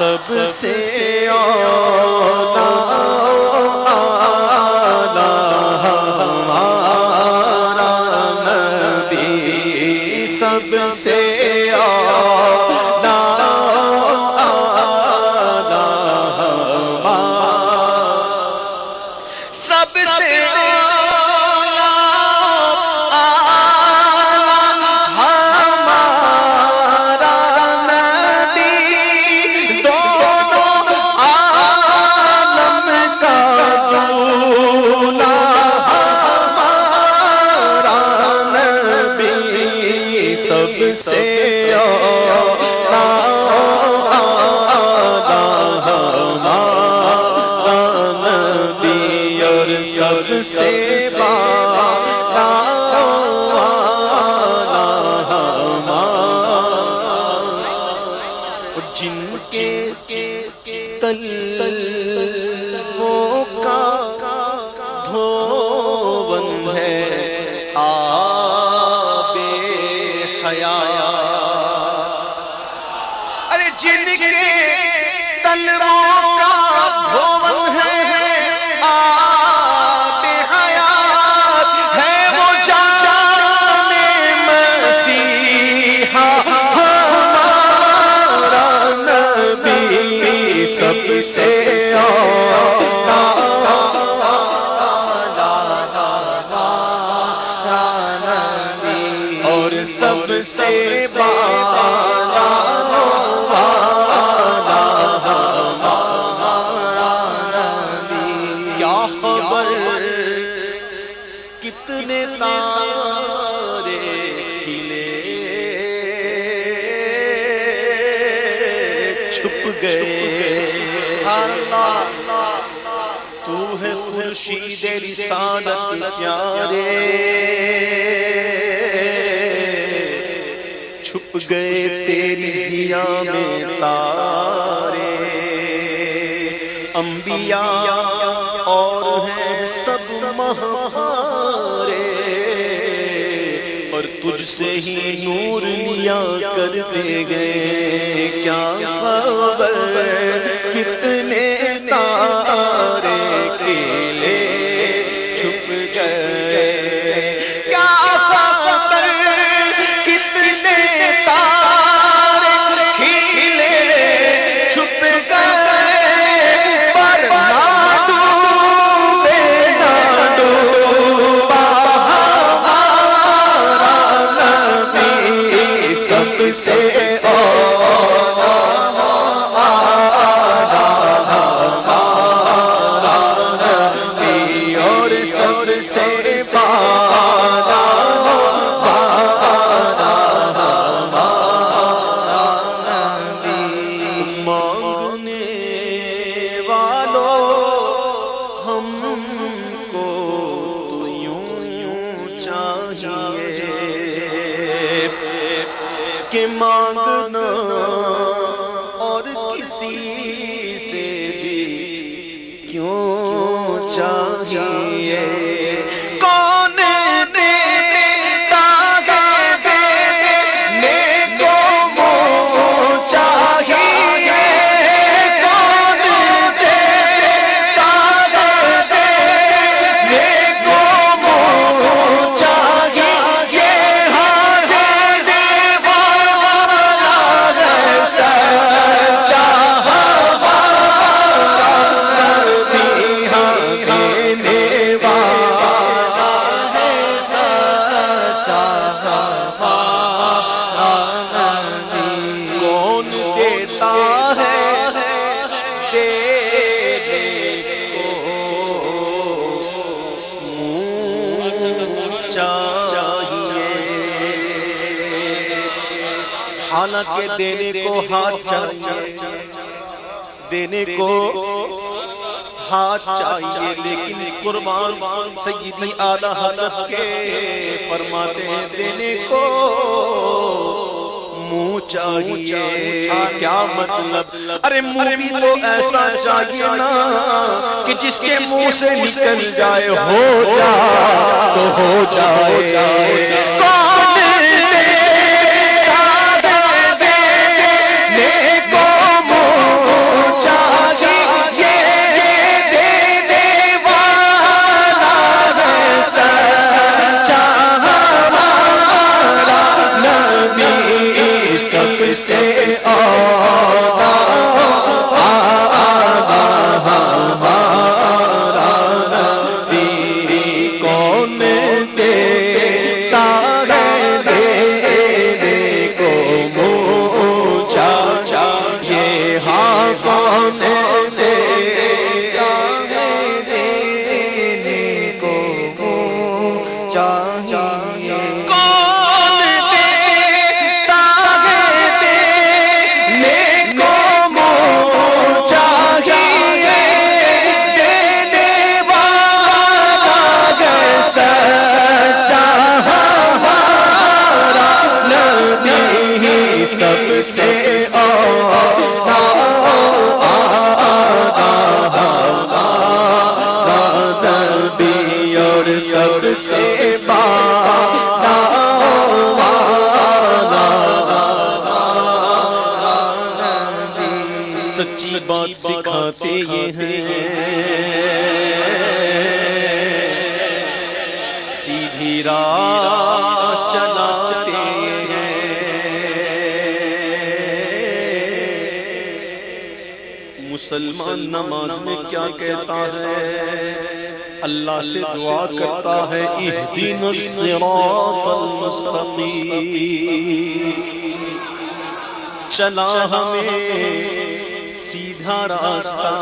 سب سے اولا ہمارا نبی سب سے اولا سب سے سے بالا سے اور سب سے بالا کیا خبر کتنے تارے کھلے چھپ گئے تو ہے خورشید رسالت پیارے۔ چھپ گئے تیری ضیا میں تارے۔ انبیاء اور ہیں سب مہارے تجھ سے ہی نور لیا کرتے گئے۔ کیا خبر؟ کتنے سے اور سب سے بالا مانگنے والوں ہم کو تو یوں یوں چاہیے۔ کے مانگنا اور کسی سے بھی کیوں چاہ حالانکہ دینے کو ہاتھ چاہیے۔ دینے کو ہاتھ چاہیے، لیکن قربان سیدی آلہ حضرت کے فرماتے ہیں، دینے کو منہ چاہیے۔ کیا مطلب؟ ارے منہ بھی تو ایسا چاہیے نا کہ جس کے منہ سے نکل جائے، ہو جا تو ہو جائے۔ کون سے آ سب سے نبی اور سب سے سچی بات سکھاتے یہ ہیں۔ سیدھی راہ مسلمان نماز میں کیا کہتا ہے؟ اللہ سے دعا کرتا ہے اہدین الصراط المستقیم۔ چلا ہمیں سیدھا راستہ۔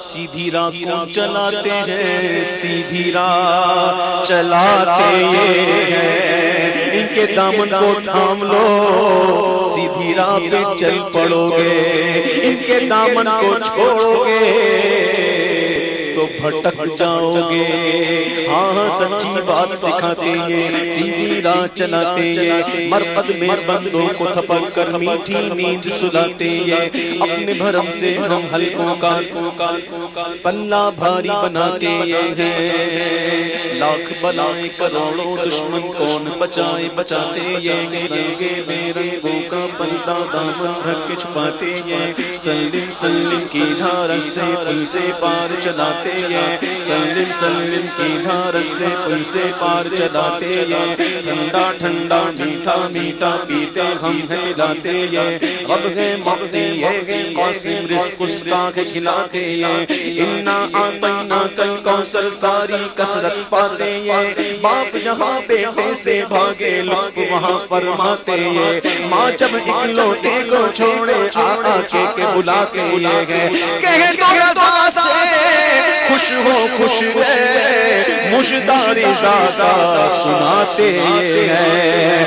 سیدھی راہ کو چلاتے ہیں سیدھی راہ چلاتے ہیں۔ ان کے دامن کو تھام لو، سیدھی راہ پہ چل پڑو گے۔ ان کے دامن کو چھوڑو گے۔ تو بھٹک جاؤ گے ہاں،, ہاں سچی بات سکھاتے یہ سیدھی راہ چلاتے یہ مرقد میں بندوں کو تھپڑ کر میٹھی نیند سلاتے یہ اپنے بھرم سے ہم حلقوں کا پلہ بھاری بناتے ہیں۔ لاکھ بلائیں کروڑوں دشمن کون بچائے بچاتے یہ گے بے رنگوں کا پلہ دامن رکھ کے چھپاتے یہ سلم سلم کی دھار سے پل سے پار چلاتے یہ سلم سلم کی دھار سے پل سے پار چلاتے یہ ٹھنڈا ٹھنڈا میٹھا میٹھا پیتے ہم ہے لاتے یہ رب ہے مبدی یہ ہے قاسم، رزق اس کا ہے، کھلاتے یہ انا آتینا کل کوثر، ساری کسرت پاتے یہ باپ جہاں بیٹے سے بھاگے، لطف وہاں فرماتے یہ ماں جب اکلوتے کو چھوڑے، آقا کے کے بلاتے یہ ہے کہہ دو رضا سے خوش ہو خوش ہے مجداری زادہ سناتے ہیں۔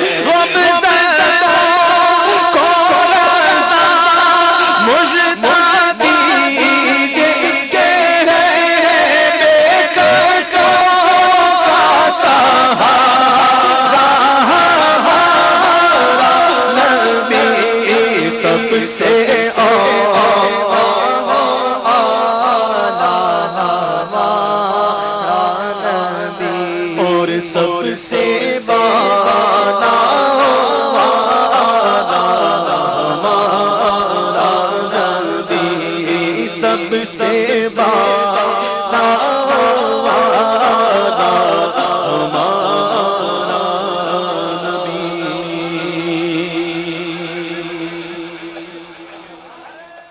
ہم سے با